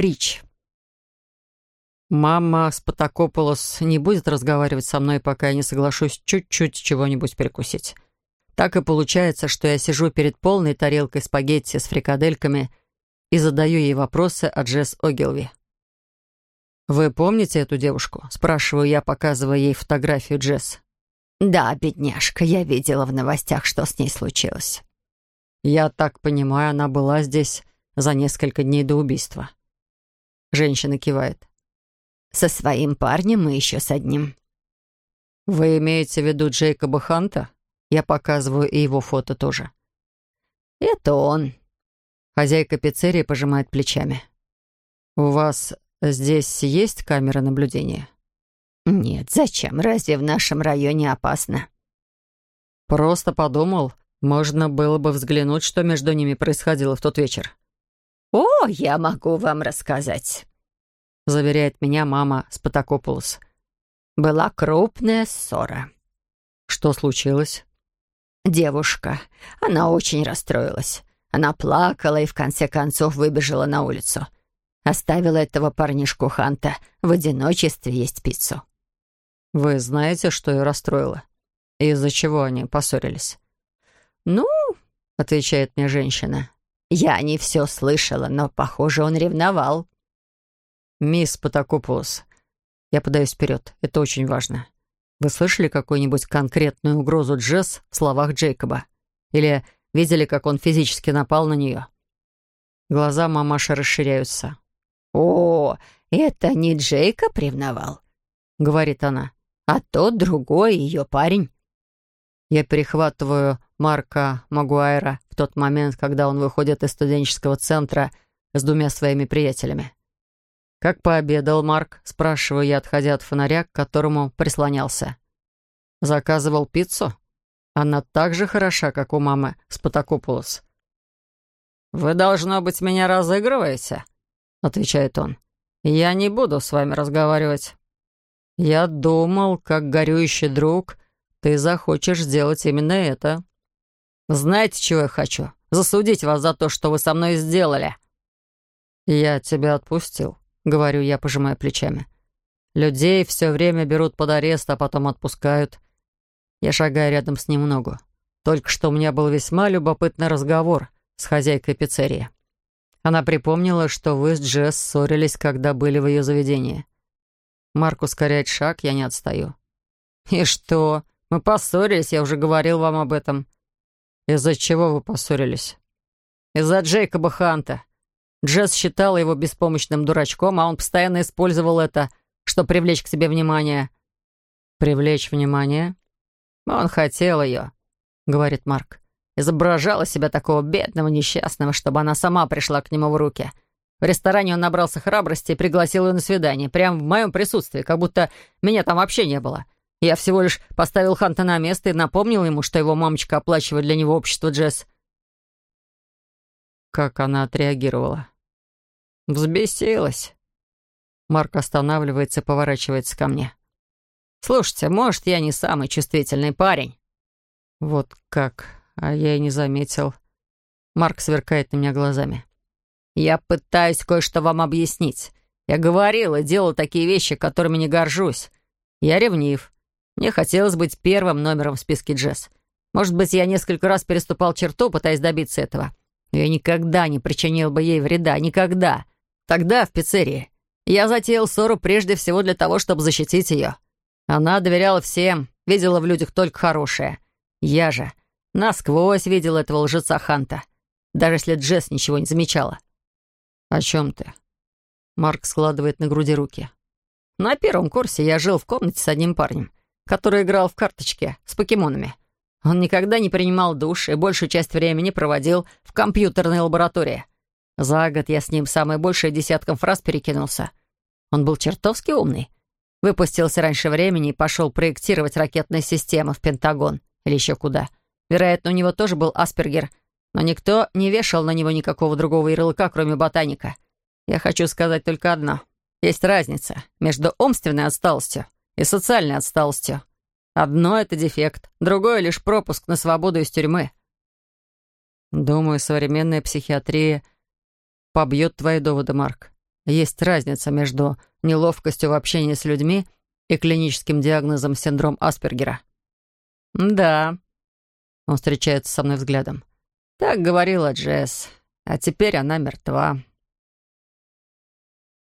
Рич. Мама Спотакополос не будет разговаривать со мной, пока я не соглашусь чуть-чуть чего-нибудь перекусить. Так и получается, что я сижу перед полной тарелкой спагетти с фрикадельками и задаю ей вопросы о Джесс Огилви. «Вы помните эту девушку?» — спрашиваю я, показывая ей фотографию Джесс. «Да, бедняжка, я видела в новостях, что с ней случилось». «Я так понимаю, она была здесь за несколько дней до убийства». Женщина кивает. «Со своим парнем и еще с одним». «Вы имеете в виду Джейкоба Ханта?» Я показываю и его фото тоже. «Это он». Хозяйка пиццерии пожимает плечами. «У вас здесь есть камера наблюдения?» «Нет, зачем? Разве в нашем районе опасно?» «Просто подумал, можно было бы взглянуть, что между ними происходило в тот вечер». «О, я могу вам рассказать», — заверяет меня мама Спатакопулос. «Была крупная ссора». «Что случилось?» «Девушка. Она очень расстроилась. Она плакала и в конце концов выбежала на улицу. Оставила этого парнишку Ханта в одиночестве есть пиццу. «Вы знаете, что ее расстроило? Из-за чего они поссорились?» «Ну, — отвечает мне женщина, — я не все слышала, но, похоже, он ревновал». «Мисс Потакопулос, я подаюсь вперед, это очень важно. Вы слышали какую-нибудь конкретную угрозу Джесс в словах Джейкоба? Или видели, как он физически напал на нее?» Глаза мамаши расширяются. «О, это не Джейкоб ревновал?» — говорит она а тот другой ее парень. Я перехватываю Марка Магуайра в тот момент, когда он выходит из студенческого центра с двумя своими приятелями. «Как пообедал Марк?» — спрашиваю я, отходя от фонаря, к которому прислонялся. «Заказывал пиццу? Она так же хороша, как у мамы Спотакопулос». «Вы, должно быть, меня разыгрываете?» — отвечает он. «Я не буду с вами разговаривать». «Я думал, как горюющий друг, ты захочешь сделать именно это. Знаете, чего я хочу? Засудить вас за то, что вы со мной сделали». «Я тебя отпустил», — говорю я, пожимая плечами. «Людей все время берут под арест, а потом отпускают». Я шагаю рядом с ним ногу. Только что у меня был весьма любопытный разговор с хозяйкой пиццерии. Она припомнила, что вы с Джесс ссорились, когда были в ее заведении. Марк ускоряет шаг, я не отстаю. «И что? Мы поссорились, я уже говорил вам об этом». «Из-за чего вы поссорились?» «Из-за Джейкоба Ханта. Джесс считала его беспомощным дурачком, а он постоянно использовал это, чтобы привлечь к себе внимание». «Привлечь внимание?» «Он хотел ее», — говорит Марк. «Изображала себя такого бедного, несчастного, чтобы она сама пришла к нему в руки». В ресторане он набрался храбрости и пригласил ее на свидание, прямо в моем присутствии, как будто меня там вообще не было. Я всего лишь поставил Ханта на место и напомнил ему, что его мамочка оплачивает для него общество Джесс. Как она отреагировала? Взбесилась. Марк останавливается и поворачивается ко мне. «Слушайте, может, я не самый чувствительный парень?» «Вот как, а я и не заметил». Марк сверкает на меня глазами. «Я пытаюсь кое-что вам объяснить. Я говорил и делал такие вещи, которыми не горжусь. Я ревнив. Мне хотелось быть первым номером в списке Джесс. Может быть, я несколько раз переступал черту, пытаясь добиться этого. Но я никогда не причинил бы ей вреда. Никогда. Тогда, в пиццерии, я затеял ссору прежде всего для того, чтобы защитить ее. Она доверяла всем, видела в людях только хорошее. Я же насквозь видел этого лжеца Ханта, даже если Джесс ничего не замечала. «О чем ты?» Марк складывает на груди руки. «На первом курсе я жил в комнате с одним парнем, который играл в карточки с покемонами. Он никогда не принимал душ и большую часть времени проводил в компьютерной лаборатории. За год я с ним самое большее десятком фраз перекинулся. Он был чертовски умный. Выпустился раньше времени и пошел проектировать ракетные системы в Пентагон или еще куда. Вероятно, у него тоже был Аспергер — но никто не вешал на него никакого другого ярлыка, кроме ботаника. Я хочу сказать только одно. Есть разница между умственной отсталостью и социальной отсталостью. Одно — это дефект, другое — лишь пропуск на свободу из тюрьмы. Думаю, современная психиатрия побьет твои доводы, Марк. есть разница между неловкостью в общении с людьми и клиническим диагнозом синдром Аспергера. «Да», — он встречается со мной взглядом. «Так говорила Джесс, а теперь она мертва».